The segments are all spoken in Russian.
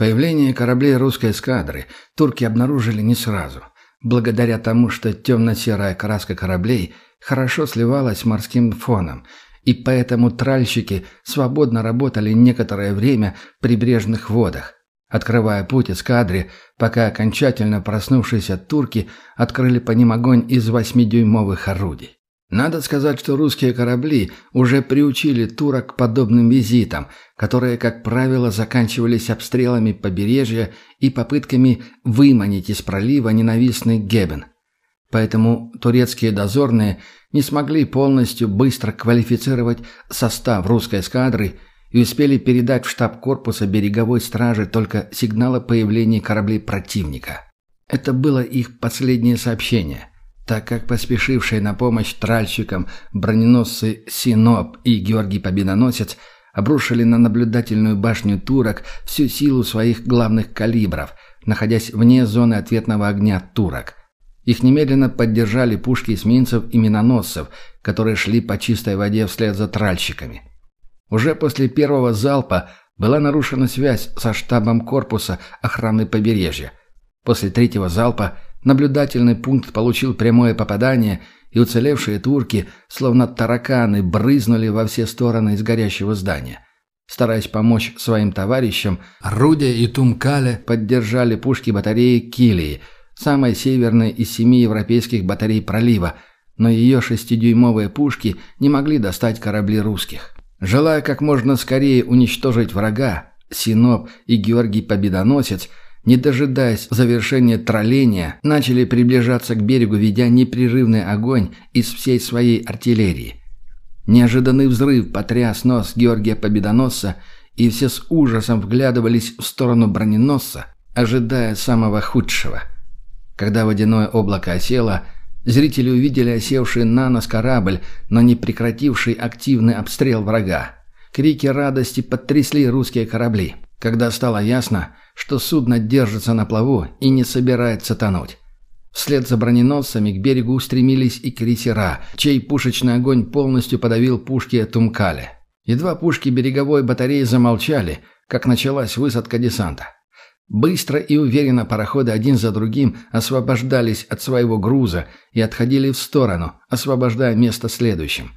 Появление кораблей русской эскадры турки обнаружили не сразу, благодаря тому, что темно-серая краска кораблей хорошо сливалась с морским фоном, и поэтому тральщики свободно работали некоторое время в прибрежных водах, открывая путь эскадре, пока окончательно проснувшиеся турки открыли по ним огонь из восьмидюймовых орудий. Надо сказать, что русские корабли уже приучили турок к подобным визитам, которые, как правило, заканчивались обстрелами побережья и попытками выманить из пролива ненавистный Гебен. Поэтому турецкие дозорные не смогли полностью быстро квалифицировать состав русской эскадры и успели передать в штаб корпуса береговой стражи только сигнал о появлении кораблей противника. Это было их последнее сообщение так как поспешившие на помощь тральщикам броненосцы Синоп и Георгий Победоносец обрушили на наблюдательную башню турок всю силу своих главных калибров, находясь вне зоны ответного огня турок. Их немедленно поддержали пушки эсминцев и миноносцев, которые шли по чистой воде вслед за тральщиками. Уже после первого залпа была нарушена связь со штабом корпуса охраны побережья. После третьего залпа – Наблюдательный пункт получил прямое попадание, и уцелевшие турки, словно тараканы, брызнули во все стороны из горящего здания. Стараясь помочь своим товарищам, Рудя и Тумкале поддержали пушки батареи Килии, самой северной из семи европейских батарей пролива, но ее шестидюймовые пушки не могли достать корабли русских. Желая как можно скорее уничтожить врага, Синоп и Георгий Победоносец – не дожидаясь завершения тролления, начали приближаться к берегу, ведя непрерывный огонь из всей своей артиллерии. Неожиданный взрыв потряс нос Георгия Победоносца, и все с ужасом вглядывались в сторону броненосца, ожидая самого худшего. Когда водяное облако осело, зрители увидели осевший на нос корабль, но не прекративший активный обстрел врага. Крики радости потрясли русские корабли. Когда стало ясно, что судно держится на плаву и не собирается тонуть. Вслед за броненосцами к берегу устремились и крейсера, чей пушечный огонь полностью подавил пушки Тумкале. Едва пушки береговой батареи замолчали, как началась высадка десанта. Быстро и уверенно пароходы один за другим освобождались от своего груза и отходили в сторону, освобождая место следующим.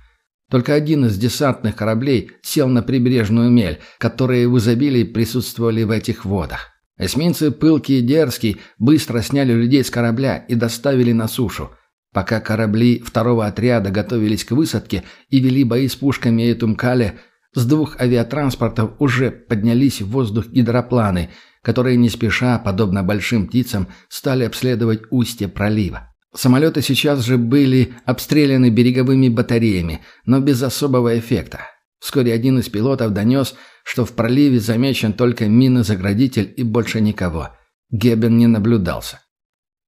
Только один из десантных кораблей сел на прибрежную мель, которые в изобилии присутствовали в этих водах. Эсминцы «Пылкий» и «Дерзкий» быстро сняли людей с корабля и доставили на сушу. Пока корабли второго отряда готовились к высадке и вели бои с пушками и тумкале, с двух авиатранспортов уже поднялись в воздух гидропланы, которые не спеша, подобно большим птицам, стали обследовать устье пролива. Самолеты сейчас же были обстреляны береговыми батареями, но без особого эффекта. Вскоре один из пилотов донес, что в проливе замечен только минозаградитель и больше никого. Гебен не наблюдался.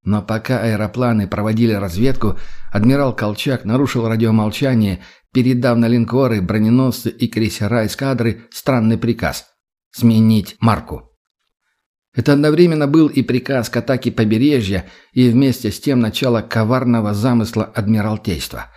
Но пока аэропланы проводили разведку, адмирал Колчак нарушил радиомолчание, передав на линкоры, броненосцы и крейсера эскадры странный приказ – сменить марку. Это одновременно был и приказ к атаке побережья, и вместе с тем начало коварного замысла Адмиралтейства –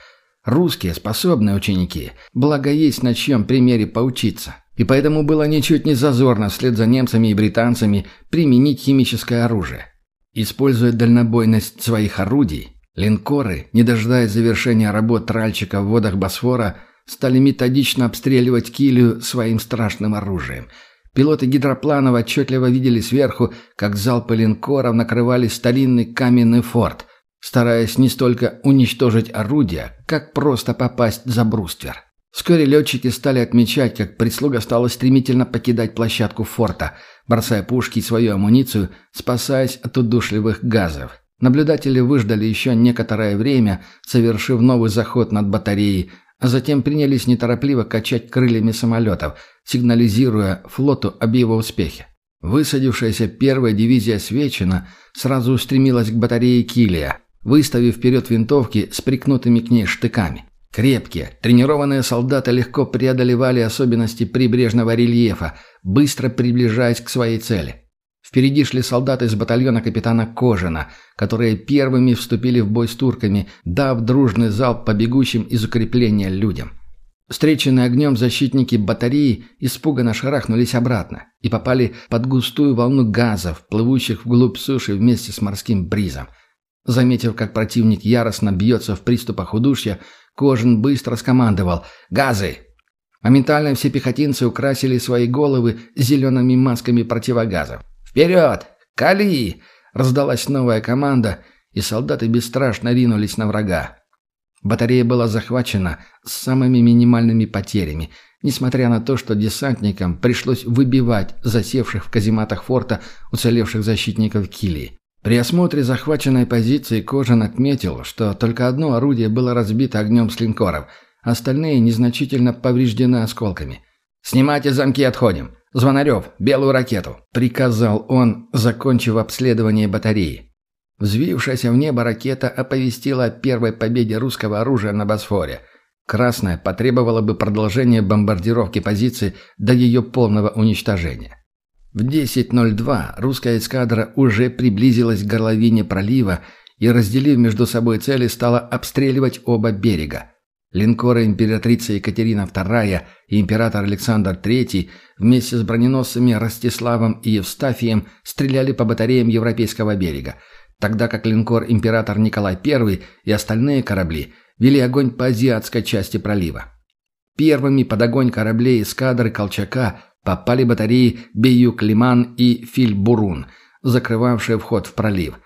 Русские способные ученики, благо есть на чьем примере поучиться. И поэтому было ничуть не зазорно вслед за немцами и британцами применить химическое оружие. Используя дальнобойность своих орудий, линкоры, не дожидаясь завершения работ тральщика в водах Босфора, стали методично обстреливать Килию своим страшным оружием. Пилоты гидропланов отчетливо видели сверху, как залпы линкоров накрывали старинный каменный форт, стараясь не столько уничтожить орудия, как просто попасть за бруствер. Вскоре летчики стали отмечать, как прислуга стала стремительно покидать площадку форта, бросая пушки и свою амуницию, спасаясь от удушливых газов. Наблюдатели выждали еще некоторое время, совершив новый заход над батареей, а затем принялись неторопливо качать крыльями самолетов, сигнализируя флоту об его успехе. Высадившаяся первая дивизия Свечина сразу устремилась к батарее Килия – выставив вперед винтовки с прикнутыми к ней штыками. Крепкие, тренированные солдаты легко преодолевали особенности прибрежного рельефа, быстро приближаясь к своей цели. Впереди шли солдаты из батальона капитана Кожина, которые первыми вступили в бой с турками, дав дружный залп по бегущим из укрепления людям. Встреченные огнем защитники батареи испуганно шарахнулись обратно и попали под густую волну газов, плывущих вглубь суши вместе с морским бризом. Заметив, как противник яростно бьется в приступах удушья, Кожин быстро скомандовал «Газы!». Моментально все пехотинцы украсили свои головы зелеными масками противогазов. «Вперед! Кали!» — раздалась новая команда, и солдаты бесстрашно ринулись на врага. Батарея была захвачена с самыми минимальными потерями, несмотря на то, что десантникам пришлось выбивать засевших в казематах форта уцелевших защитников Килии. При осмотре захваченной позиции Кожан отметил, что только одно орудие было разбито огнем с линкоров, остальные незначительно повреждены осколками. «Снимайте замки и отходим! Звонарев, белую ракету!» – приказал он, закончив обследование батареи. Взвившаяся в небо ракета оповестила о первой победе русского оружия на Босфоре. Красная потребовала бы продолжения бомбардировки позиции до ее полного уничтожения. В 10.02 русская эскадра уже приблизилась к горловине пролива и, разделив между собой цели, стала обстреливать оба берега. Линкоры императрица Екатерина II и император Александр III вместе с броненосцами Ростиславом и Евстафием стреляли по батареям Европейского берега – тогда как линкор «Император Николай I» и остальные корабли вели огонь по азиатской части пролива. Первыми под огонь кораблей эскадры Колчака попали батареи Беюк-Лиман и Фильбурун, закрывавшие вход в пролив.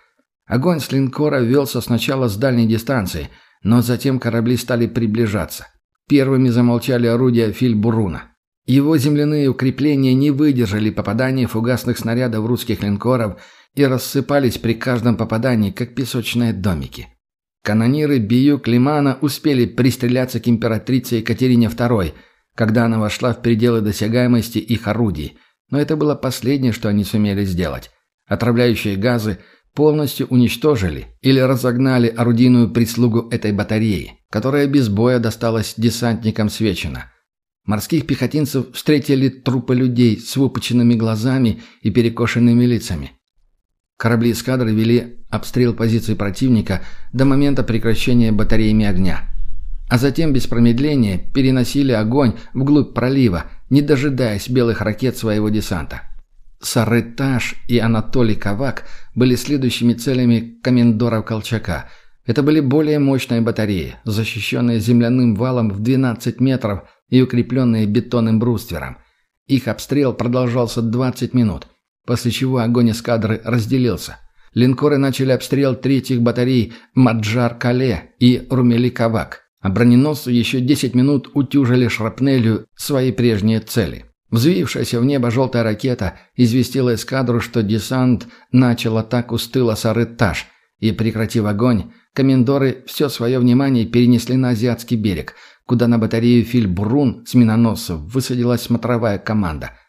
Огонь с линкора велся сначала с дальней дистанции, но затем корабли стали приближаться. Первыми замолчали орудия Фильбуруна. Его земляные укрепления не выдержали попадания фугасных снарядов русских линкоров и рассыпались при каждом попадании, как песочные домики. Канониры Биюк Лимана успели пристреляться к императрице Екатерине II, когда она вошла в пределы досягаемости их орудий, но это было последнее, что они сумели сделать. Отравляющие газы полностью уничтожили или разогнали орудийную прислугу этой батареи, которая без боя досталась десантникам Свечина. Морских пехотинцев встретили трупы людей с выпученными глазами и перекошенными лицами. Корабли эскадры вели обстрел позиций противника до момента прекращения батареями огня. А затем без промедления переносили огонь вглубь пролива, не дожидаясь белых ракет своего десанта. Сарытаж и Анатолий Кавак были следующими целями комендоров Колчака. Это были более мощные батареи, защищенные земляным валом в 12 метров и укрепленные бетонным бруствером. Их обстрел продолжался 20 минут после чего огонь эскадры разделился. Линкоры начали обстрел третьих батарей Маджар-Кале и Румели-Кавак, а броненосцы еще 10 минут утюжили шрапнелью свои прежние цели. Взвившаяся в небо желтая ракета известила эскадру, что десант начал атаку с тыла Сарытаж, и, прекратив огонь, комендоры все свое внимание перенесли на азиатский берег, куда на батарею Фильбрун с миноносцев высадилась смотровая команда –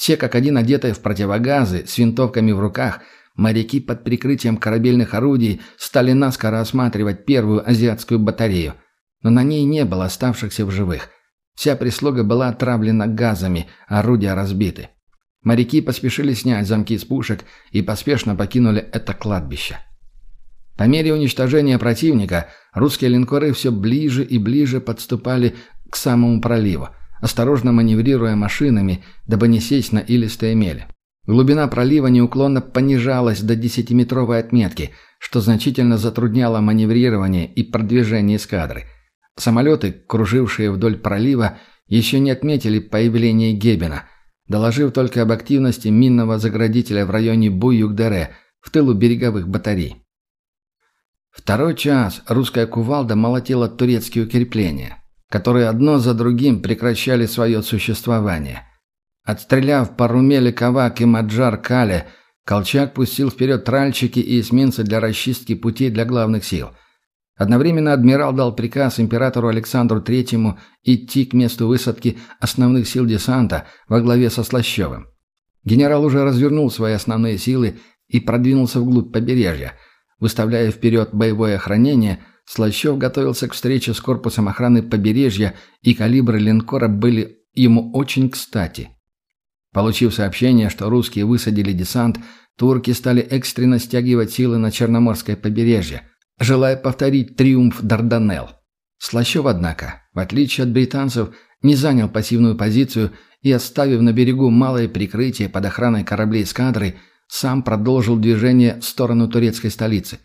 все как один одетые в противогазы, с винтовками в руках, моряки под прикрытием корабельных орудий стали наскоро осматривать первую азиатскую батарею. Но на ней не было оставшихся в живых. Вся прислуга была отравлена газами, орудия разбиты. Моряки поспешили снять замки с пушек и поспешно покинули это кладбище. По мере уничтожения противника русские линкоры все ближе и ближе подступали к самому проливу – осторожно маневрируя машинами, дабы не сесть на илистые мели. Глубина пролива неуклонно понижалась до десятиметровой отметки, что значительно затрудняло маневрирование и продвижение эскадры. Самолеты, кружившие вдоль пролива, еще не отметили появление Гебена, доложив только об активности минного заградителя в районе Буюк-Дере, в тылу береговых батарей. Второй час русская кувалда молотила турецкие укрепления которые одно за другим прекращали свое существование. Отстреляв по Румеле Кавак и Маджар Кале, Колчак пустил вперед тральщики и эсминцы для расчистки путей для главных сил. Одновременно адмирал дал приказ императору Александру Третьему идти к месту высадки основных сил десанта во главе со Слащевым. Генерал уже развернул свои основные силы и продвинулся вглубь побережья, выставляя вперед боевое охранение – Слащев готовился к встрече с корпусом охраны побережья, и калибры линкора были ему очень кстати. Получив сообщение, что русские высадили десант, турки стали экстренно стягивать силы на Черноморское побережье, желая повторить триумф Дарданелл. Слащев, однако, в отличие от британцев, не занял пассивную позицию и, оставив на берегу малое прикрытие под охраной кораблей эскадры, сам продолжил движение в сторону турецкой столицы.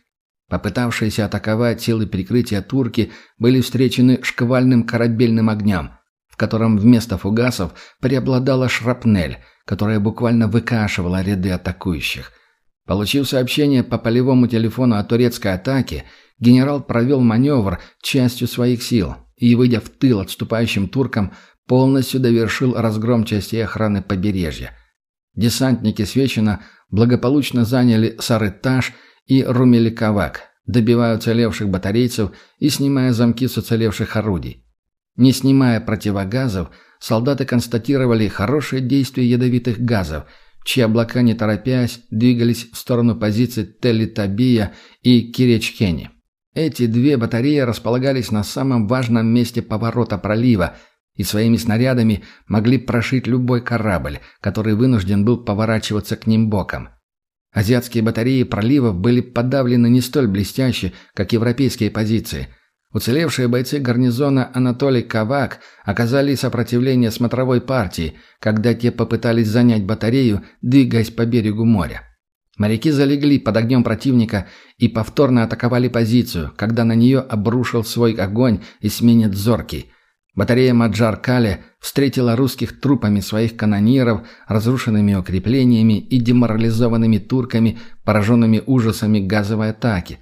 Попытавшиеся атаковать силы прикрытия турки были встречены шквальным корабельным огнем, в котором вместо фугасов преобладала шрапнель, которая буквально выкашивала ряды атакующих. Получив сообщение по полевому телефону о турецкой атаке, генерал провел маневр частью своих сил и, выйдя в тыл отступающим туркам, полностью довершил разгром частей охраны побережья. Десантники Свечина благополучно заняли Сарытаж и Румеликовак, добивая уцелевших батарейцев и снимая замки с уцелевших орудий. Не снимая противогазов, солдаты констатировали хорошее действие ядовитых газов, чьи облака, не торопясь, двигались в сторону позиций Телитабия и Киречкени. Эти две батареи располагались на самом важном месте поворота пролива и своими снарядами могли прошить любой корабль, который вынужден был поворачиваться к ним боком. Азиатские батареи проливов были подавлены не столь блестяще, как европейские позиции. Уцелевшие бойцы гарнизона Анатолий Кавак оказали сопротивление смотровой партии, когда те попытались занять батарею, двигаясь по берегу моря. Моряки залегли под огнем противника и повторно атаковали позицию, когда на нее обрушил свой огонь эсминец «Зоркий». Батарея Маджар-Кале встретила русских трупами своих канониров, разрушенными укреплениями и деморализованными турками, пораженными ужасами газовой атаки.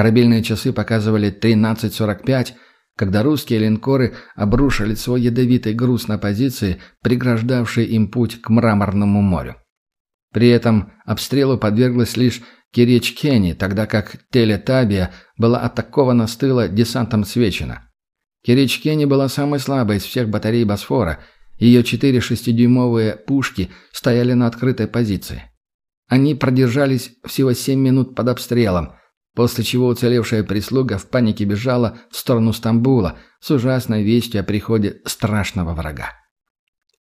Корабельные часы показывали 13.45, когда русские линкоры обрушили свой ядовитый груз на позиции, преграждавшие им путь к Мраморному морю. При этом обстрелу подверглась лишь Кирич-Кенни, тогда как Телетабия была атакована с тыла десантом Свечина. Кирич-Кенни была самой слабой из всех батарей Босфора, ее четыре шестидюймовые пушки стояли на открытой позиции. Они продержались всего семь минут под обстрелом, после чего уцелевшая прислуга в панике бежала в сторону Стамбула с ужасной вестью о приходе страшного врага.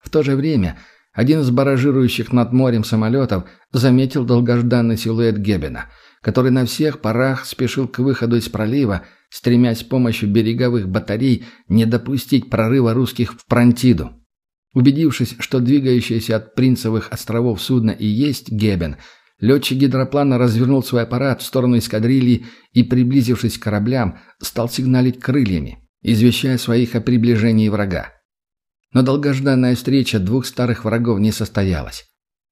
В то же время один из баражирующих над морем самолетов заметил долгожданный силуэт Геббена, который на всех парах спешил к выходу из пролива, стремясь с помощью береговых батарей не допустить прорыва русских в Пронтиду. Убедившись, что двигающийся от Принцевых островов судно и есть Геббен, летчик гидроплана развернул свой аппарат в сторону эскадрильи и, приблизившись к кораблям, стал сигналить крыльями, извещая своих о приближении врага. Но долгожданная встреча двух старых врагов не состоялась.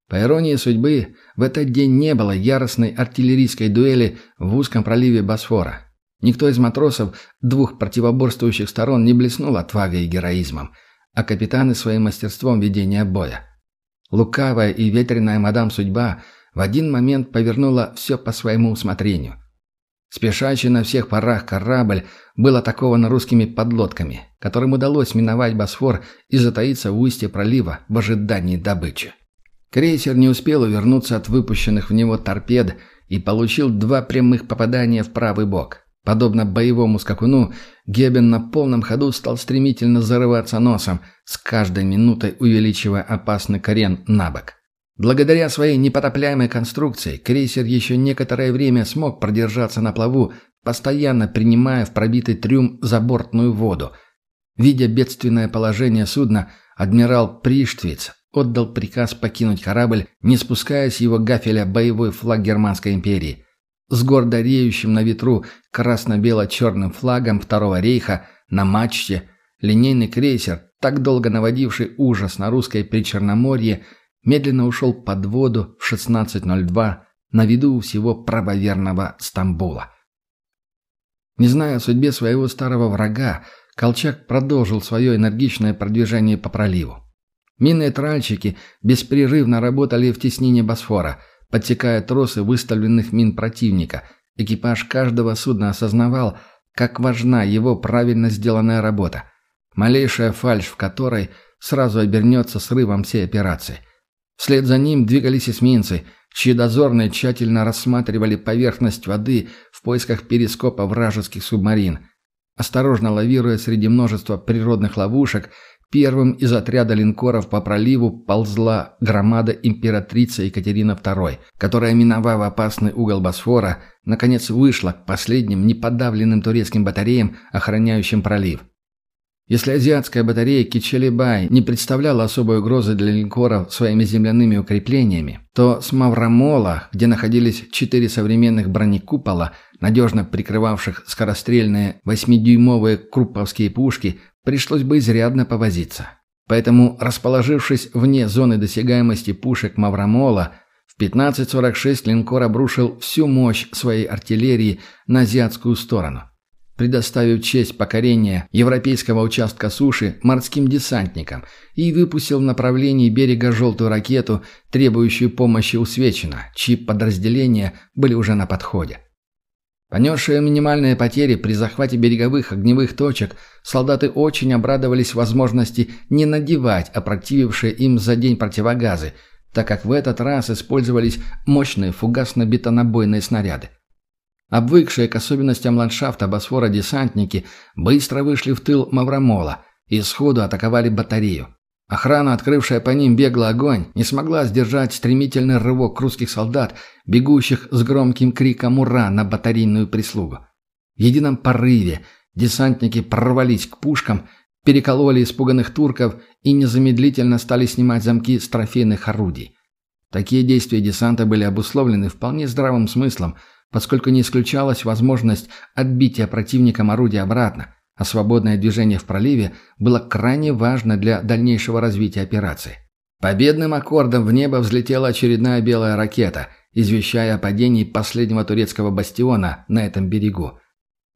По иронии судьбы, в этот день не было яростной артиллерийской дуэли в узком проливе Босфора. Никто из матросов двух противоборствующих сторон не блеснул отвагой и героизмом, а капитаны своим мастерством ведения боя. Лукавая и ветреная мадам судьба в один момент повернула все по своему усмотрению – Спешащий на всех парах корабль был атакован русскими подлодками, которым удалось миновать Босфор и затаиться в устье пролива в ожидании добычи. Крейсер не успел увернуться от выпущенных в него торпед и получил два прямых попадания в правый бок. Подобно боевому скакуну, Гебен на полном ходу стал стремительно зарываться носом, с каждой минутой увеличивая опасный корен на бок. Благодаря своей непотопляемой конструкции крейсер еще некоторое время смог продержаться на плаву, постоянно принимая в пробитый трюм забортную воду. Видя бедственное положение судна, адмирал Приштвиц отдал приказ покинуть корабль, не спуская с его гафеля боевой флаг Германской империи. С гордо реющим на ветру красно-бело-черным флагом Второго рейха на мачте линейный крейсер, так долго наводивший ужас на русское Причерноморье, медленно ушел под воду в 16.02 на виду у всего правоверного Стамбула. Не зная о судьбе своего старого врага, Колчак продолжил свое энергичное продвижение по проливу. Минные тральщики беспрерывно работали в теснине Босфора, подсекая тросы выставленных мин противника. Экипаж каждого судна осознавал, как важна его правильно сделанная работа, малейшая фальшь в которой сразу обернется срывом всей операции. Вслед за ним двигались эсминцы, чьи дозорные тщательно рассматривали поверхность воды в поисках перископа вражеских субмарин. Осторожно лавируя среди множества природных ловушек, первым из отряда линкоров по проливу ползла громада императрица Екатерина II, которая, миновав опасный угол Босфора, наконец вышла к последним неподавленным турецким батареям, охраняющим пролив. Если азиатская батарея Кичелебай не представляла особой угрозы для линкоров своими земляными укреплениями, то с Маврамола, где находились четыре современных бронекупола, надежно прикрывавших скорострельные восьмидюймовые крупповские пушки, пришлось бы изрядно повозиться. Поэтому, расположившись вне зоны досягаемости пушек Маврамола, в 15.46 линкор обрушил всю мощь своей артиллерии на азиатскую сторону – предоставив честь покорения европейского участка суши морским десантникам и выпустил в направлении берега желтую ракету, требующую помощи у Свечина, чьи подразделения были уже на подходе. Понесшие минимальные потери при захвате береговых огневых точек, солдаты очень обрадовались возможности не надевать опротивившие им за день противогазы, так как в этот раз использовались мощные фугасно-бетонобойные снаряды. Обвыкшие к особенностям ландшафта Босфора десантники быстро вышли в тыл Маврамола и сходу атаковали батарею. Охрана, открывшая по ним беглый огонь, не смогла сдержать стремительный рывок русских солдат, бегущих с громким криком «Ура!» на батарейную прислугу. В едином порыве десантники прорвались к пушкам, перекололи испуганных турков и незамедлительно стали снимать замки с трофейных орудий. Такие действия десанта были обусловлены вполне здравым смыслом – поскольку не исключалась возможность отбития противником орудия обратно, а свободное движение в проливе было крайне важно для дальнейшего развития операции. Победным аккордом в небо взлетела очередная белая ракета, извещая о падении последнего турецкого бастиона на этом берегу.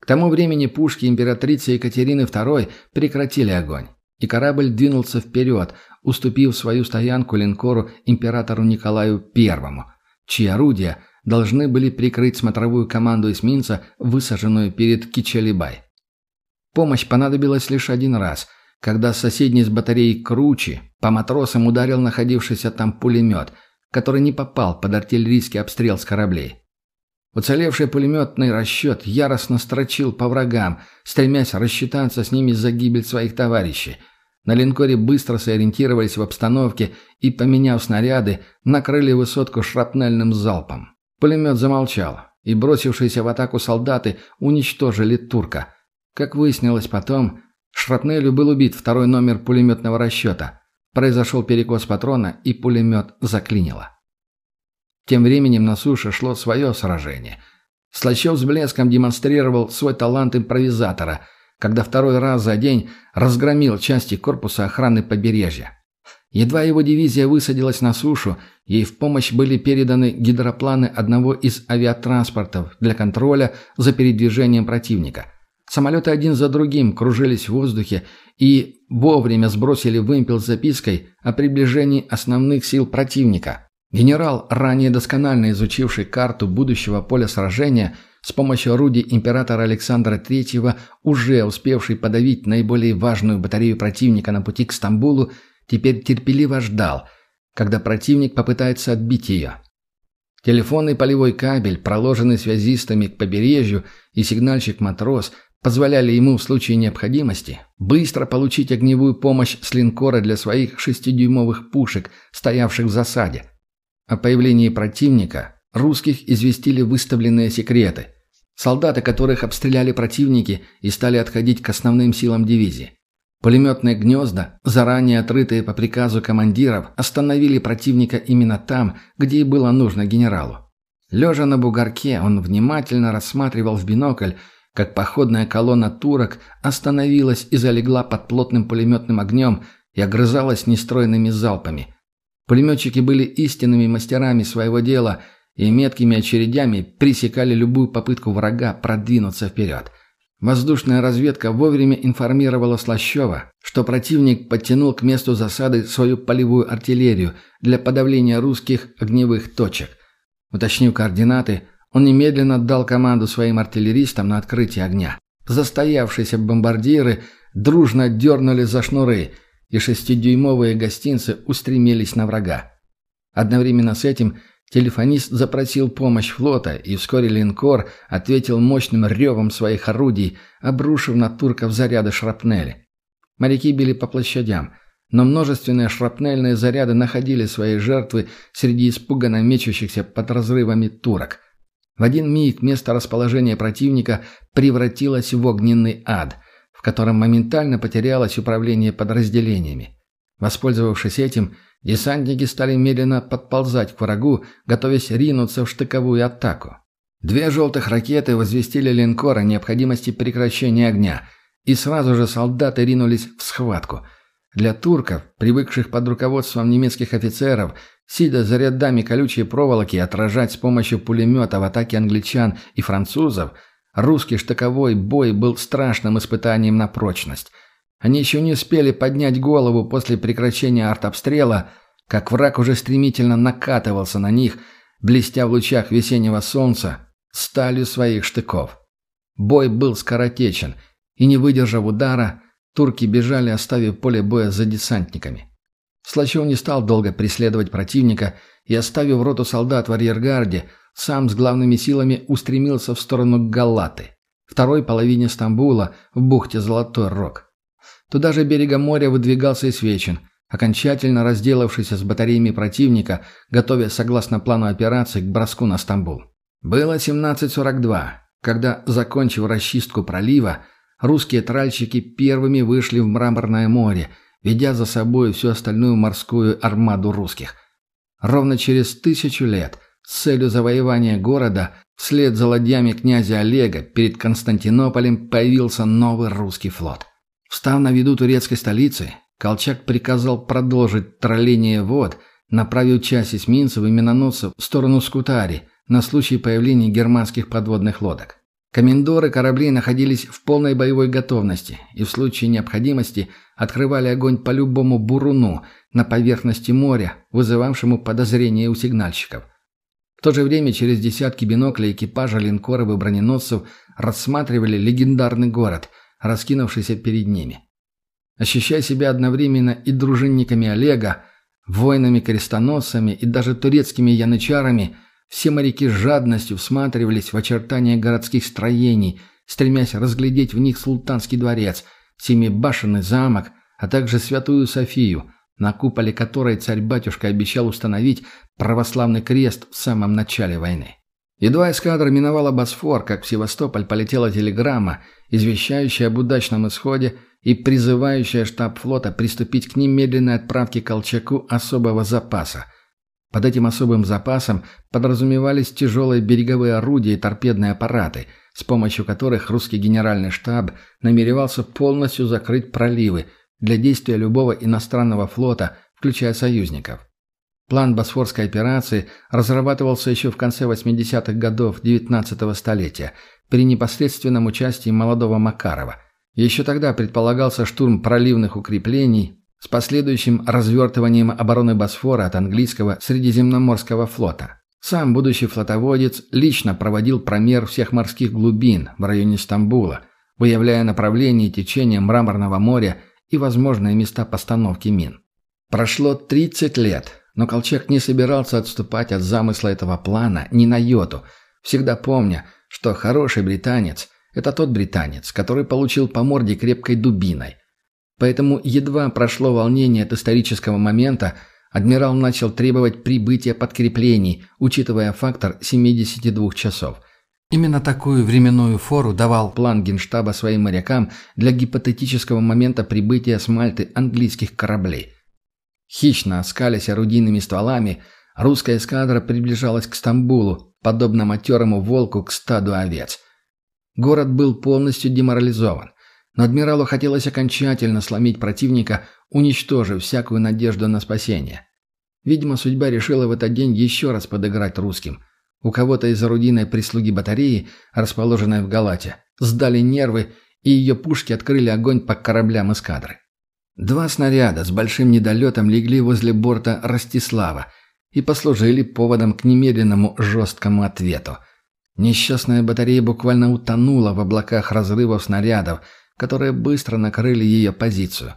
К тому времени пушки императрицы Екатерины II прекратили огонь, и корабль двинулся вперед, уступив свою стоянку линкору императору Николаю I, чьи орудия – должны были прикрыть смотровую команду эсминца, высаженную перед Кичелибай. Помощь понадобилась лишь один раз, когда соседний с батареей Кручи по матросам ударил находившийся там пулемет, который не попал под артиллерийский обстрел с кораблей. Уцелевший пулеметный расчет яростно строчил по врагам, стремясь рассчитаться с ними за гибель своих товарищей. На линкоре быстро сориентировались в обстановке и, поменяв снаряды, накрыли высотку шрапнельным залпом. Пулемет замолчал, и бросившиеся в атаку солдаты уничтожили турка. Как выяснилось потом, шрапнелью был убит второй номер пулеметного расчета. Произошел перекос патрона, и пулемет заклинило. Тем временем на суше шло свое сражение. Слащев с блеском демонстрировал свой талант импровизатора, когда второй раз за день разгромил части корпуса охраны побережья. Едва его дивизия высадилась на сушу, ей в помощь были переданы гидропланы одного из авиатранспортов для контроля за передвижением противника. Самолеты один за другим кружились в воздухе и вовремя сбросили вымпел с запиской о приближении основных сил противника. Генерал, ранее досконально изучивший карту будущего поля сражения, с помощью орудий императора Александра III, уже успевший подавить наиболее важную батарею противника на пути к Стамбулу, теперь терпеливо ждал, когда противник попытается отбить ее. Телефонный полевой кабель, проложенный связистами к побережью, и сигнальщик-матрос позволяли ему в случае необходимости быстро получить огневую помощь с линкора для своих шестидюймовых пушек, стоявших в засаде. О появлении противника русских известили выставленные секреты. Солдаты, которых обстреляли противники и стали отходить к основным силам дивизии. Пулеметные гнезда, заранее отрытые по приказу командиров, остановили противника именно там, где и было нужно генералу. Лежа на бугорке, он внимательно рассматривал в бинокль, как походная колонна турок остановилась и залегла под плотным пулеметным огнем и огрызалась нестройными залпами. Пулеметчики были истинными мастерами своего дела и меткими очередями пресекали любую попытку врага продвинуться вперед. Воздушная разведка вовремя информировала Слащева, что противник подтянул к месту засады свою полевую артиллерию для подавления русских огневых точек. Уточнив координаты, он немедленно дал команду своим артиллеристам на открытие огня. Застоявшиеся бомбардиры дружно дернули за шнуры, и шестидюймовые гостинцы устремились на врага. Одновременно с этим Телефонист запросил помощь флота, и вскоре линкор ответил мощным ревом своих орудий, обрушив на турков заряды шрапнели. Моряки били по площадям, но множественные шрапнельные заряды находили свои жертвы среди испуганно мечущихся под разрывами турок. В один миг место расположения противника превратилось в огненный ад, в котором моментально потерялось управление подразделениями. Воспользовавшись этим, десантники стали медленно подползать к врагу, готовясь ринуться в штыковую атаку. Две желтых ракеты возвестили линкор о необходимости прекращения огня, и сразу же солдаты ринулись в схватку. Для турков, привыкших под руководством немецких офицеров, сидя за рядами колючей проволоки отражать с помощью пулемета в атаке англичан и французов, русский штыковой бой был страшным испытанием на прочность. Они еще не успели поднять голову после прекращения артобстрела, как враг уже стремительно накатывался на них, блестя в лучах весеннего солнца, сталью своих штыков. Бой был скоротечен, и, не выдержав удара, турки бежали, оставив поле боя за десантниками. Слащев не стал долго преследовать противника и, оставив роту солдат в арьергарде, сам с главными силами устремился в сторону Галаты, второй половине Стамбула, в бухте Золотой Рог. Туда же берега моря выдвигался и Свечин, окончательно разделавшийся с батареями противника, готовя согласно плану операции к броску на Стамбул. Было 17.42, когда, закончив расчистку пролива, русские тральщики первыми вышли в Мраморное море, ведя за собой всю остальную морскую армаду русских. Ровно через тысячу лет с целью завоевания города вслед за ладьями князя Олега перед Константинополем появился новый русский флот. Встав на виду турецкой столицы, Колчак приказал продолжить тролление вод, направив часть эсминцев и миноносцев в сторону Скутари – на случай появления германских подводных лодок. Комендоры кораблей находились в полной боевой готовности и в случае необходимости открывали огонь по любому буруну на поверхности моря, вызывавшему подозрения у сигнальщиков. В то же время через десятки биноклей экипажа линкоров и броненосцев рассматривали легендарный город, раскинувшийся перед ними. Ощущая себя одновременно и дружинниками Олега, воинами-крестоносцами и даже турецкими янычарами – все моряки с жадностью всматривались в очертания городских строений, стремясь разглядеть в них султанский дворец, семибашенный замок, а также Святую Софию, на куполе которой царь-батюшка обещал установить православный крест в самом начале войны. Едва эскадра миновала Босфор, как в Севастополь полетела телеграмма, извещающая об удачном исходе и призывающая штаб флота приступить к немедленной отправке Колчаку особого запаса – под этим особым запасом подразумевались тяжелые береговые орудия и торпедные аппараты, с помощью которых русский генеральный штаб намеревался полностью закрыть проливы для действия любого иностранного флота, включая союзников. План Босфорской операции разрабатывался еще в конце 80-х годов XIX столетия при непосредственном участии молодого Макарова. Еще тогда предполагался штурм проливных укреплений, с последующим развертыванием обороны Босфора от английского Средиземноморского флота. Сам будущий флотоводец лично проводил промер всех морских глубин в районе Стамбула, выявляя направление и течение Мраморного моря и возможные места постановки мин. Прошло 30 лет, но Колчак не собирался отступать от замысла этого плана ни на йоту, всегда помня, что хороший британец – это тот британец, который получил по морде крепкой дубиной, Поэтому едва прошло волнение от исторического момента, адмирал начал требовать прибытия подкреплений, учитывая фактор 72 часов. Именно такую временную фору давал план Генштаба своим морякам для гипотетического момента прибытия с Мальты английских кораблей. Хищно оскалясь орудийными стволами, русская эскадра приближалась к Стамбулу, подобно матерому волку к стаду овец. Город был полностью деморализован. Но адмиралу хотелось окончательно сломить противника, уничтожив всякую надежду на спасение. Видимо, судьба решила в этот день еще раз подыграть русским. У кого-то из орудийной прислуги батареи, расположенной в Галате, сдали нервы, и ее пушки открыли огонь по кораблям эскадры. Два снаряда с большим недолетом легли возле борта Ростислава и послужили поводом к немедленному жесткому ответу. Несчастная батарея буквально утонула в облаках разрывов снарядов – которые быстро накрыли ее позицию.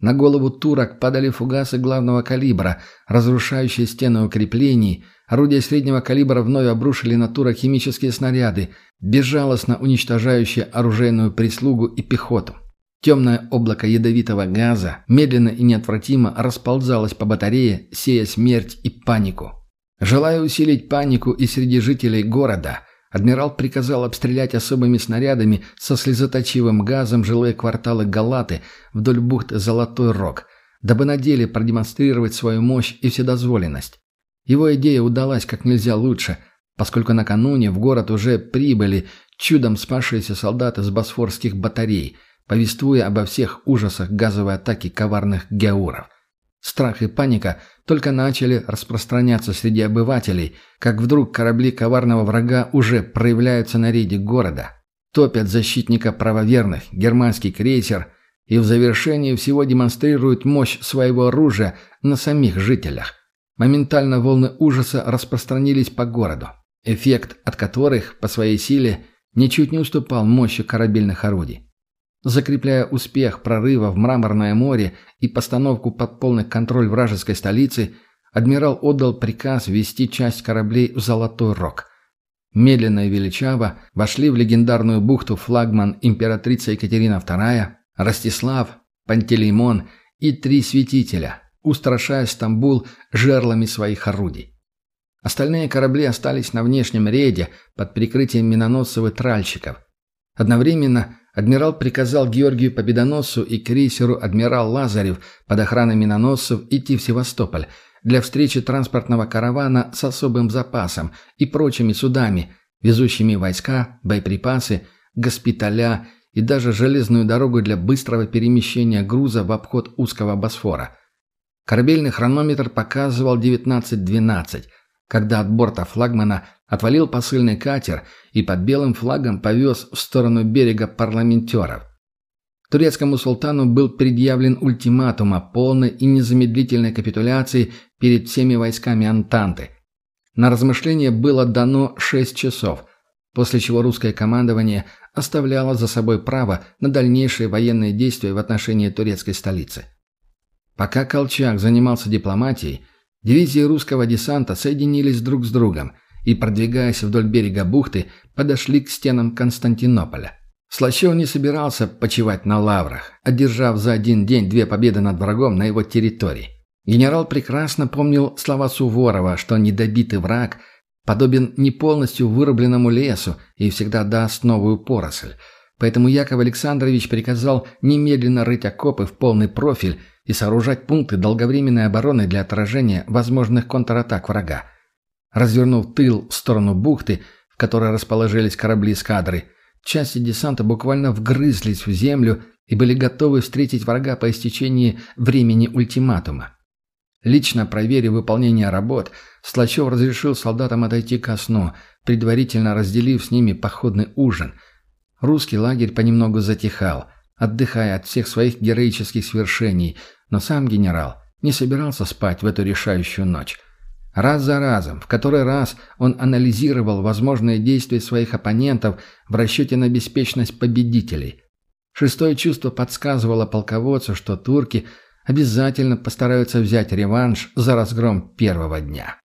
На голову турок падали фугасы главного калибра, разрушающие стены укреплений, орудия среднего калибра вновь обрушили на турок химические снаряды, безжалостно уничтожающие оружейную прислугу и пехоту. Темное облако ядовитого газа медленно и неотвратимо расползалось по батарее, сея смерть и панику. Желая усилить панику и среди жителей города, адмирал приказал обстрелять особыми снарядами со слезоточивым газом жилые кварталы Галаты вдоль бухты Золотой Рог, дабы на деле продемонстрировать свою мощь и вседозволенность. Его идея удалась как нельзя лучше, поскольку накануне в город уже прибыли чудом спасшиеся солдаты с босфорских батарей – повествуя обо всех ужасах газовой атаки коварных геуров. Страх и паника только начали распространяться среди обывателей, как вдруг корабли коварного врага уже проявляются на рейде города, топят защитника правоверных, германский крейсер, и в завершении всего демонстрируют мощь своего оружия на самих жителях. Моментально волны ужаса распространились по городу, эффект от которых по своей силе ничуть не уступал мощи корабельных орудий. Закрепляя успех прорыва в Мраморное море и постановку под полный контроль вражеской столицы, адмирал отдал приказ ввести часть кораблей в Золотой Рог. Медленно и величаво вошли в легендарную бухту флагман императрица Екатерина II, Ростислав, Пантелеймон и три святителя, устрашая Стамбул жерлами своих орудий. Остальные корабли остались на внешнем рейде под прикрытием миноносцев и тральщиков. Одновременно адмирал приказал Георгию Победоносцу и крейсеру адмирал Лазарев под охраной миноносцев идти в Севастополь для встречи транспортного каравана с особым запасом и прочими судами, везущими войска, боеприпасы, госпиталя и даже железную дорогу для быстрого перемещения груза в обход узкого Босфора. Корабельный хронометр показывал 19.12, когда от борта флагмана отвалил посыльный катер и под белым флагом повез в сторону берега парламентеров. Турецкому султану был предъявлен ультиматум о полной и незамедлительной капитуляции перед всеми войсками Антанты. На размышление было дано 6 часов, после чего русское командование оставляло за собой право на дальнейшие военные действия в отношении турецкой столицы. Пока Колчак занимался дипломатией, Дивизии русского десанта соединились друг с другом и, продвигаясь вдоль берега бухты, подошли к стенам Константинополя. Слащев не собирался почивать на лаврах, одержав за один день две победы над врагом на его территории. Генерал прекрасно помнил слова Суворова, что недобитый враг подобен не полностью вырубленному лесу и всегда даст новую поросль. Поэтому Яков Александрович приказал немедленно рыть окопы в полный профиль и сооружать пункты долговременной обороны для отражения возможных контратак врага. Развернув тыл в сторону бухты, в которой расположились корабли эскадры, части десанта буквально вгрызлись в землю и были готовы встретить врага по истечении времени ультиматума. Лично проверив выполнение работ, Слачев разрешил солдатам отойти ко сну, предварительно разделив с ними походный ужин. Русский лагерь понемногу затихал, отдыхая от всех своих героических свершений – но сам генерал не собирался спать в эту решающую ночь. Раз за разом, в который раз он анализировал возможные действия своих оппонентов в расчете на беспечность победителей. Шестое чувство подсказывало полководцу, что турки обязательно постараются взять реванш за разгром первого дня.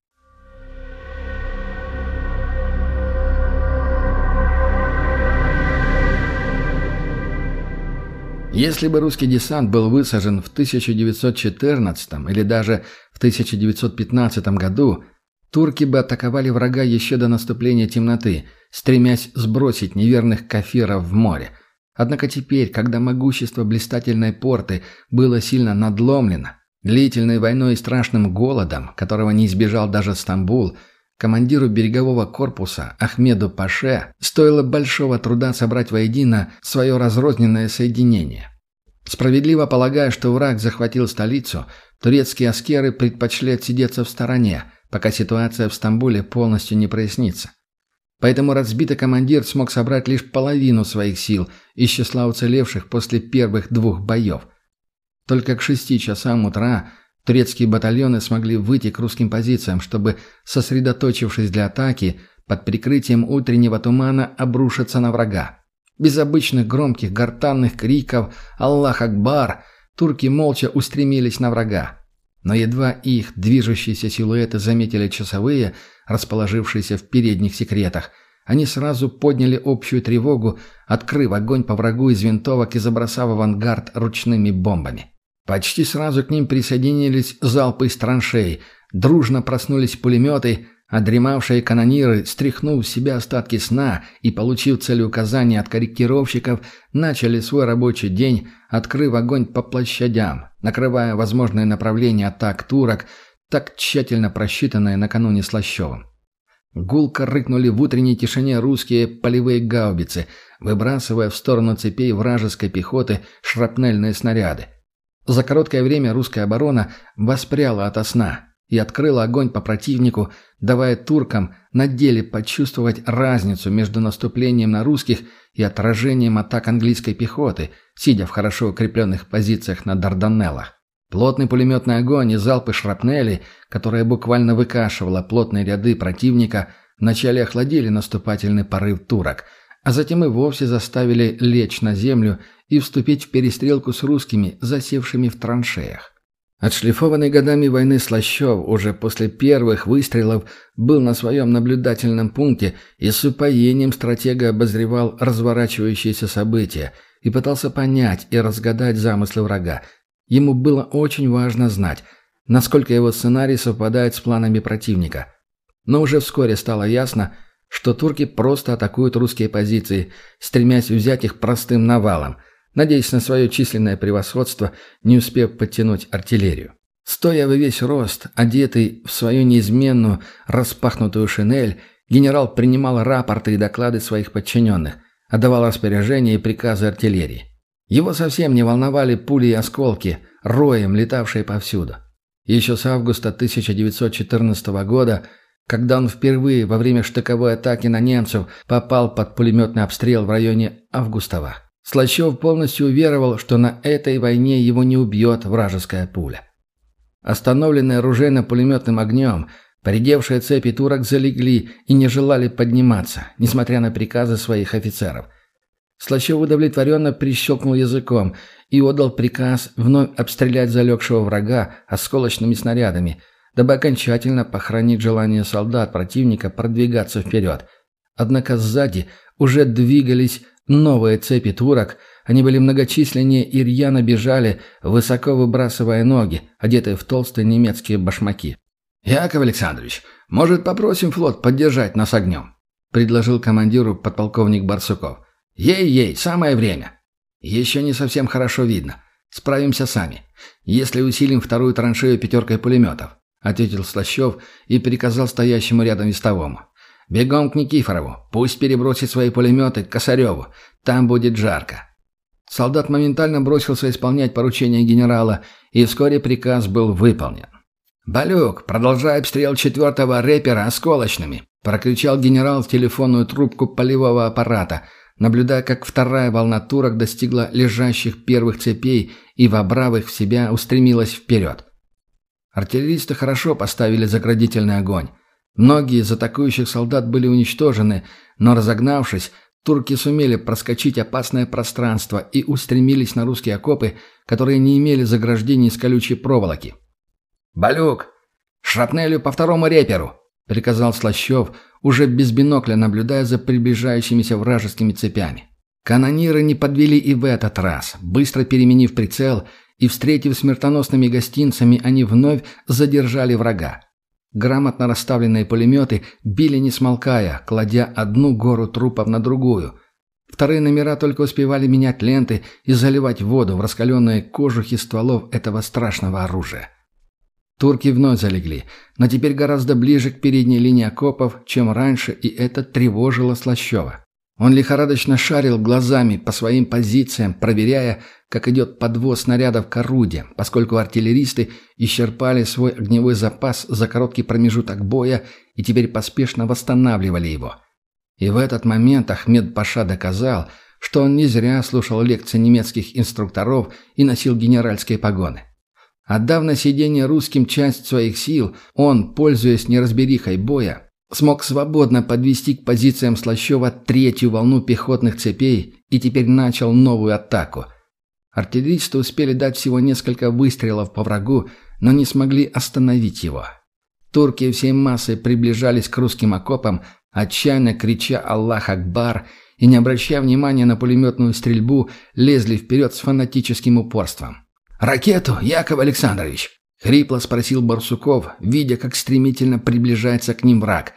Если бы русский десант был высажен в 1914 или даже в 1915 году, турки бы атаковали врага еще до наступления темноты, стремясь сбросить неверных кафиров в море. Однако теперь, когда могущество блистательной порты было сильно надломлено, длительной войной и страшным голодом, которого не избежал даже Стамбул, командиру берегового корпуса Ахмеду Паше стоило большого труда собрать воедино свое разрозненное соединение. Справедливо полагая, что враг захватил столицу, турецкие аскеры предпочли отсидеться в стороне, пока ситуация в Стамбуле полностью не прояснится. Поэтому разбитый командир смог собрать лишь половину своих сил из числа уцелевших после первых двух боев. Только к шести часам утра Турецкие батальоны смогли выйти к русским позициям, чтобы, сосредоточившись для атаки, под прикрытием утреннего тумана обрушиться на врага. Без обычных громких гортанных криков «Аллах Акбар!» турки молча устремились на врага. Но едва их движущиеся силуэты заметили часовые, расположившиеся в передних секретах, они сразу подняли общую тревогу, открыв огонь по врагу из винтовок и забросав авангард ручными бомбами. Почти сразу к ним присоединились залпы из траншей, дружно проснулись пулеметы, а дремавшие канониры, стряхнув в себя остатки сна и получив целеуказания от корректировщиков, начали свой рабочий день, открыв огонь по площадям, накрывая возможные направления атак турок, так тщательно просчитанные накануне Слащевым. Гулко рыкнули в утренней тишине русские полевые гаубицы, выбрасывая в сторону цепей вражеской пехоты шрапнельные снаряды. За короткое время русская оборона воспряла ото сна и открыла огонь по противнику, давая туркам на деле почувствовать разницу между наступлением на русских и отражением атак английской пехоты, сидя в хорошо укрепленных позициях на Дарданеллах. Плотный пулеметный огонь и залпы шрапнели, которая буквально выкашивала плотные ряды противника, вначале охладили наступательный порыв турок, а затем и вовсе заставили лечь на землю и вступить в перестрелку с русскими, засевшими в траншеях. Отшлифованный годами войны Слащев уже после первых выстрелов был на своем наблюдательном пункте и с упоением стратега обозревал разворачивающиеся события и пытался понять и разгадать замыслы врага, Ему было очень важно знать, насколько его сценарий совпадает с планами противника. Но уже вскоре стало ясно, что турки просто атакуют русские позиции, стремясь взять их простым навалом, надеясь на свое численное превосходство, не успев подтянуть артиллерию. Стоя во весь рост, одетый в свою неизменную распахнутую шинель, генерал принимал рапорты и доклады своих подчиненных, отдавал распоряжения и приказы артиллерии. Его совсем не волновали пули и осколки, роем летавшие повсюду. Еще с августа 1914 года, когда он впервые во время штыковой атаки на немцев попал под пулеметный обстрел в районе Августова, Слащев полностью уверовал, что на этой войне его не убьет вражеская пуля. Остановленные оружейно-пулеметным огнем, поредевшие цепи турок залегли и не желали подниматься, несмотря на приказы своих офицеров – Слащев удовлетворенно прищелкнул языком и отдал приказ вновь обстрелять залегшего врага осколочными снарядами, дабы окончательно похоронить желание солдат противника продвигаться вперед. Однако сзади уже двигались новые цепи турок, они были многочисленнее и рьяно бежали, высоко выбрасывая ноги, одетые в толстые немецкие башмаки. «Яков Александрович, может, попросим флот поддержать нас огнем?» – предложил командиру подполковник Барсуков. Ей-ей, самое время. Еще не совсем хорошо видно. Справимся сами. Если усилим вторую траншею пятеркой пулеметов, ответил Слащев и приказал стоящему рядом вестовому. Бегом к Никифорову. Пусть перебросит свои пулеметы к Косареву. Там будет жарко. Солдат моментально бросился исполнять поручение генерала, и вскоре приказ был выполнен. «Балюк, продолжай обстрел четвертого рэпера осколочными!» – прокричал генерал в телефонную трубку полевого аппарата – наблюдая, как вторая волна турок достигла лежащих первых цепей и, вобрав их в себя, устремилась вперед. Артиллеристы хорошо поставили заградительный огонь. Многие из атакующих солдат были уничтожены, но разогнавшись, турки сумели проскочить опасное пространство и устремились на русские окопы, которые не имели заграждений из колючей проволоки. «Балюк! Шрапнелью по второму реперу!» — приказал Слащев, уже без бинокля наблюдая за приближающимися вражескими цепями. Канониры не подвели и в этот раз. Быстро переменив прицел и встретив смертоносными гостинцами, они вновь задержали врага. Грамотно расставленные пулеметы били не смолкая, кладя одну гору трупов на другую. Вторые номера только успевали менять ленты и заливать воду в раскаленные кожухи стволов этого страшного оружия. Турки вновь залегли, но теперь гораздо ближе к передней линии окопов, чем раньше, и это тревожило Слащева. Он лихорадочно шарил глазами по своим позициям, проверяя, как идет подвоз снарядов к орудиям, поскольку артиллеристы исчерпали свой огневой запас за короткий промежуток боя и теперь поспешно восстанавливали его. И в этот момент Ахмед Паша доказал, что он не зря слушал лекции немецких инструкторов и носил генеральские погоны. Отдав на сиденье русским часть своих сил, он, пользуясь неразберихой боя, смог свободно подвести к позициям Слащева третью волну пехотных цепей и теперь начал новую атаку. Артиллеристы успели дать всего несколько выстрелов по врагу, но не смогли остановить его. Турки всей массой приближались к русским окопам, отчаянно крича «Аллах Акбар» и, не обращая внимания на пулеметную стрельбу, лезли вперед с фанатическим упорством. «Ракету, Яков Александрович!» — хрипло спросил Барсуков, видя, как стремительно приближается к ним враг.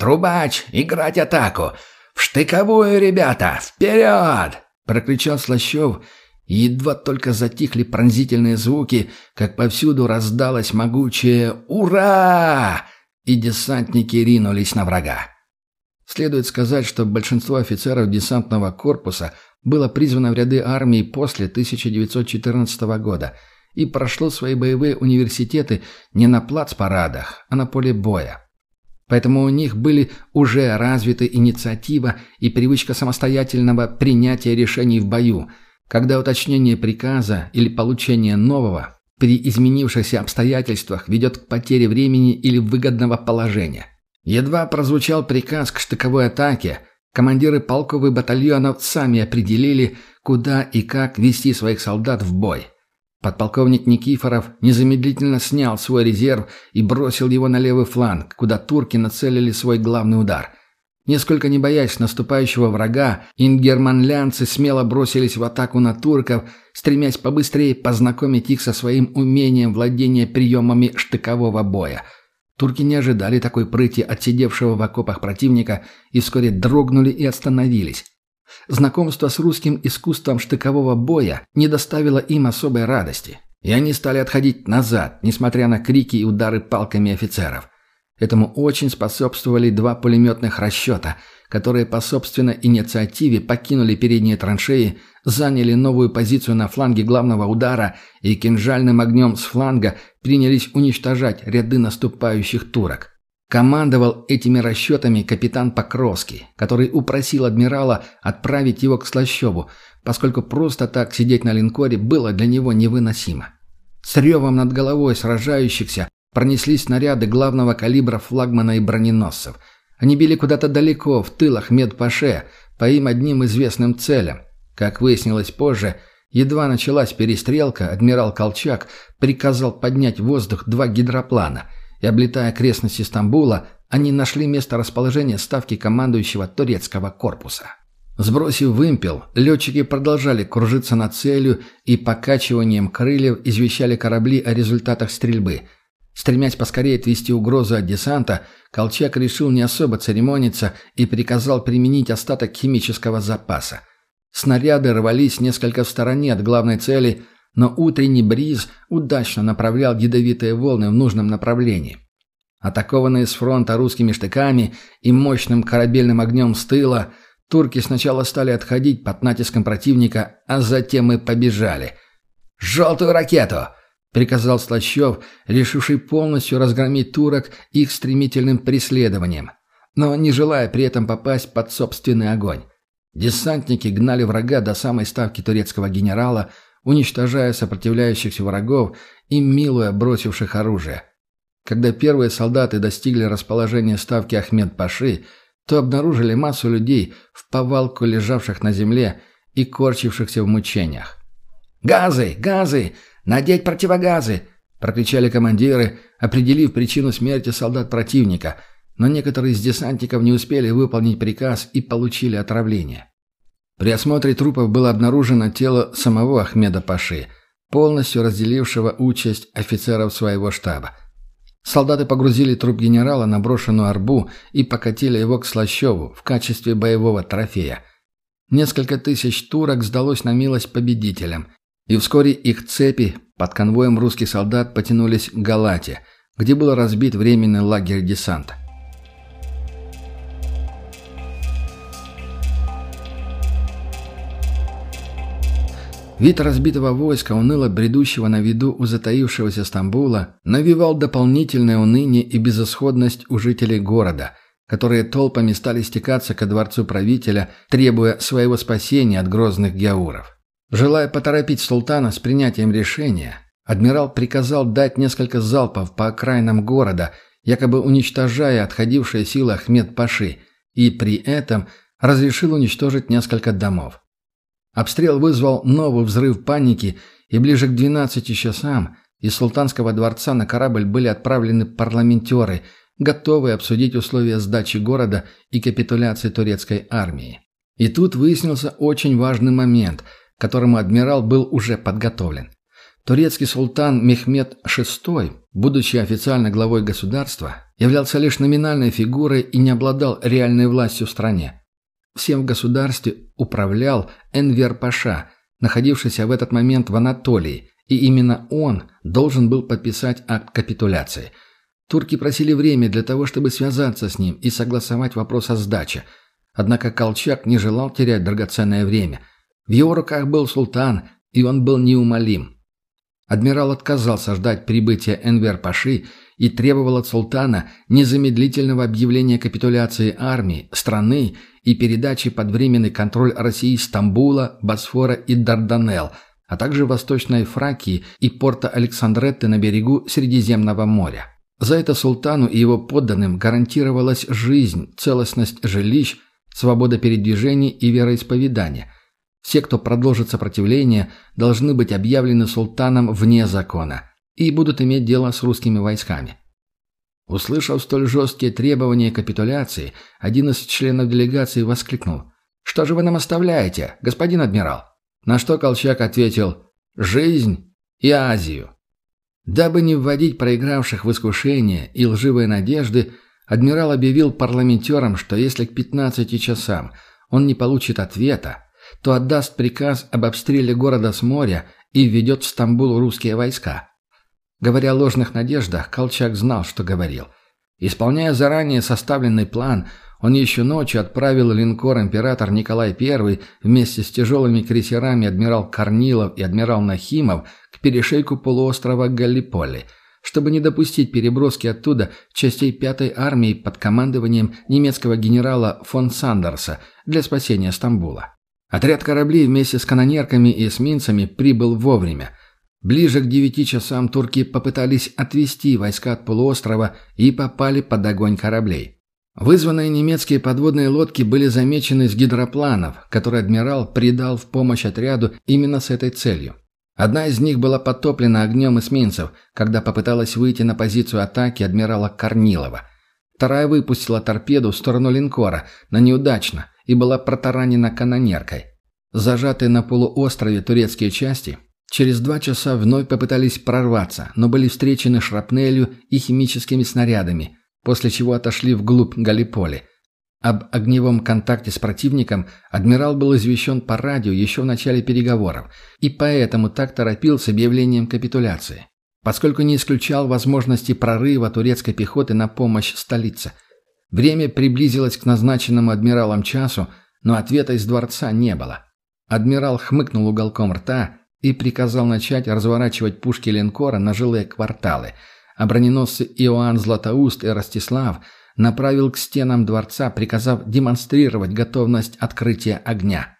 «Трубач, играть атаку! В штыковую, ребята! Вперед!» — прокричал Слащев, едва только затихли пронзительные звуки, как повсюду раздалось могучее «Ура!» и десантники ринулись на врага. Следует сказать, что большинство офицеров десантного корпуса было призвано в ряды армии после 1914 года и прошло свои боевые университеты не на плацпарадах, а на поле боя. Поэтому у них были уже развиты инициатива и привычка самостоятельного принятия решений в бою, когда уточнение приказа или получение нового при изменившихся обстоятельствах ведет к потере времени или выгодного положения. Едва прозвучал приказ к штыковой атаке, командиры полков и батальонов сами определили, куда и как вести своих солдат в бой – Подполковник Никифоров незамедлительно снял свой резерв и бросил его на левый фланг, куда турки нацелили свой главный удар. Несколько не боясь наступающего врага, ингерманлянцы смело бросились в атаку на турков, стремясь побыстрее познакомить их со своим умением владения приемами штыкового боя. Турки не ожидали такой прыти от сидевшего в окопах противника и вскоре дрогнули и остановились. Знакомство с русским искусством штыкового боя не доставило им особой радости, и они стали отходить назад, несмотря на крики и удары палками офицеров. Этому очень способствовали два пулеметных расчета, которые по собственной инициативе покинули передние траншеи, заняли новую позицию на фланге главного удара и кинжальным огнем с фланга принялись уничтожать ряды наступающих турок. Командовал этими расчетами капитан Покровский, который упросил адмирала отправить его к Слащеву, поскольку просто так сидеть на линкоре было для него невыносимо. С ревом над головой сражающихся пронеслись снаряды главного калибра флагмана и броненосцев. Они били куда-то далеко, в тылах Медпаше, по им одним известным целям. Как выяснилось позже, едва началась перестрелка, адмирал Колчак приказал поднять в воздух два гидроплана – и, облетая окрестности Стамбула, они нашли место расположения ставки командующего турецкого корпуса. Сбросив вымпел, летчики продолжали кружиться над целью и покачиванием крыльев извещали корабли о результатах стрельбы. Стремясь поскорее отвести угрозу от десанта, Колчак решил не особо церемониться и приказал применить остаток химического запаса. Снаряды рвались несколько в стороне от главной цели – но утренний бриз удачно направлял ядовитые волны в нужном направлении. Атакованные с фронта русскими штыками и мощным корабельным огнем с тыла, турки сначала стали отходить под натиском противника, а затем и побежали. «Желтую ракету!» — приказал Слащев, решивший полностью разгромить турок их стремительным преследованием, но не желая при этом попасть под собственный огонь. Десантники гнали врага до самой ставки турецкого генерала — уничтожая сопротивляющихся врагов и милуя бросивших оружие. Когда первые солдаты достигли расположения ставки Ахмед-Паши, то обнаружили массу людей в повалку лежавших на земле и корчившихся в мучениях. «Газы! Газы! Надеть противогазы!» – прокричали командиры, определив причину смерти солдат противника, но некоторые из десантников не успели выполнить приказ и получили отравление. При осмотре трупов было обнаружено тело самого Ахмеда Паши, полностью разделившего участь офицеров своего штаба. Солдаты погрузили труп генерала на брошенную арбу и покатили его к Слащеву в качестве боевого трофея. Несколько тысяч турок сдалось на милость победителям, и вскоре их цепи под конвоем русских солдат потянулись к Галате, где был разбит временный лагерь десанта. Вид разбитого войска, уныло бредущего на виду у затаившегося Стамбула, навевал дополнительное уныние и безысходность у жителей города, которые толпами стали стекаться ко дворцу правителя, требуя своего спасения от грозных геауров. Желая поторопить султана с принятием решения, адмирал приказал дать несколько залпов по окраинам города, якобы уничтожая отходившие силы Ахмед-Паши, и при этом разрешил уничтожить несколько домов. Обстрел вызвал новый взрыв паники, и ближе к 12 часам из Султанского дворца на корабль были отправлены парламентеры, готовые обсудить условия сдачи города и капитуляции турецкой армии. И тут выяснился очень важный момент, к которому адмирал был уже подготовлен. Турецкий султан Мехмед VI, будучи официально главой государства, являлся лишь номинальной фигурой и не обладал реальной властью в стране. Всем в государстве управлял Энвер Паша, находившийся в этот момент в Анатолии, и именно он должен был подписать акт капитуляции. Турки просили время для того, чтобы связаться с ним и согласовать вопрос о сдаче. Однако Колчак не желал терять драгоценное время. В его руках был султан, и он был неумолим. Адмирал отказался ждать прибытия Энвер-Паши и требовал от султана незамедлительного объявления капитуляции армии, страны и передачи под временный контроль России Стамбула, Босфора и Дарданелл, а также Восточной Фракии и порта Александретты на берегу Средиземного моря. За это султану и его подданным гарантировалась жизнь, целостность жилищ, свобода передвижений и вероисповедания – все, кто продолжит сопротивление, должны быть объявлены султаном вне закона и будут иметь дело с русскими войсками. Услышав столь жесткие требования капитуляции, один из членов делегации воскликнул. «Что же вы нам оставляете, господин адмирал?» На что Колчак ответил «Жизнь и Азию». Дабы не вводить проигравших в искушение и лживые надежды, адмирал объявил парламентерам, что если к 15 часам он не получит ответа, то отдаст приказ об обстреле города с моря и введет в Стамбул русские войска. Говоря о ложных надеждах, Колчак знал, что говорил. Исполняя заранее составленный план, он еще ночью отправил линкор император Николай I вместе с тяжелыми крейсерами адмирал Корнилов и адмирал Нахимов к перешейку полуострова Галлиполи, чтобы не допустить переброски оттуда частей 5-й армии под командованием немецкого генерала фон Сандерса для спасения Стамбула. Отряд кораблей вместе с канонерками и эсминцами прибыл вовремя. Ближе к девяти часам турки попытались отвести войска от полуострова и попали под огонь кораблей. Вызванные немецкие подводные лодки были замечены с гидропланов, которые адмирал придал в помощь отряду именно с этой целью. Одна из них была потоплена огнем эсминцев, когда попыталась выйти на позицию атаки адмирала Корнилова. Вторая выпустила торпеду в сторону линкора, но неудачно, и была протаранена канонеркой. Зажатые на полуострове турецкие части через два часа вновь попытались прорваться, но были встречены шрапнелью и химическими снарядами, после чего отошли вглубь Галиполи. Об огневом контакте с противником адмирал был извещен по радио еще в начале переговоров, и поэтому так торопил с объявлением капитуляции, поскольку не исключал возможности прорыва турецкой пехоты на помощь столице – Время приблизилось к назначенному адмиралом часу, но ответа из дворца не было. Адмирал хмыкнул уголком рта и приказал начать разворачивать пушки линкора на жилые кварталы, а броненосцы Иоанн Златоуст и Ростислав направил к стенам дворца, приказав демонстрировать готовность открытия огня.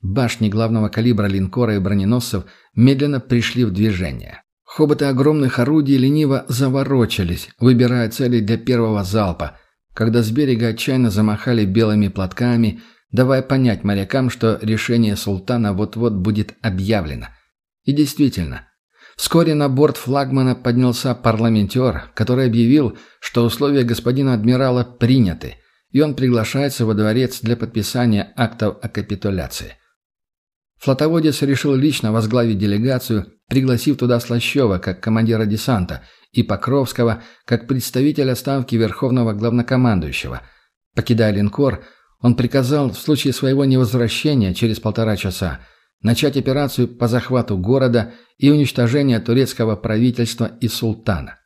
Башни главного калибра линкора и броненосцев медленно пришли в движение. Хоботы огромных орудий лениво заворочались, выбирая цели для первого залпа, когда с берега отчаянно замахали белыми платками, давая понять морякам, что решение султана вот-вот будет объявлено. И действительно, вскоре на борт флагмана поднялся парламентер, который объявил, что условия господина адмирала приняты, и он приглашается во дворец для подписания актов о капитуляции. Флотоводец решил лично возглавить делегацию, пригласив туда Слащева как командира десанта – и Покровского как представителя ставки Верховного Главнокомандующего. Покидая линкор, он приказал в случае своего невозвращения через полтора часа начать операцию по захвату города и уничтожению турецкого правительства и султана.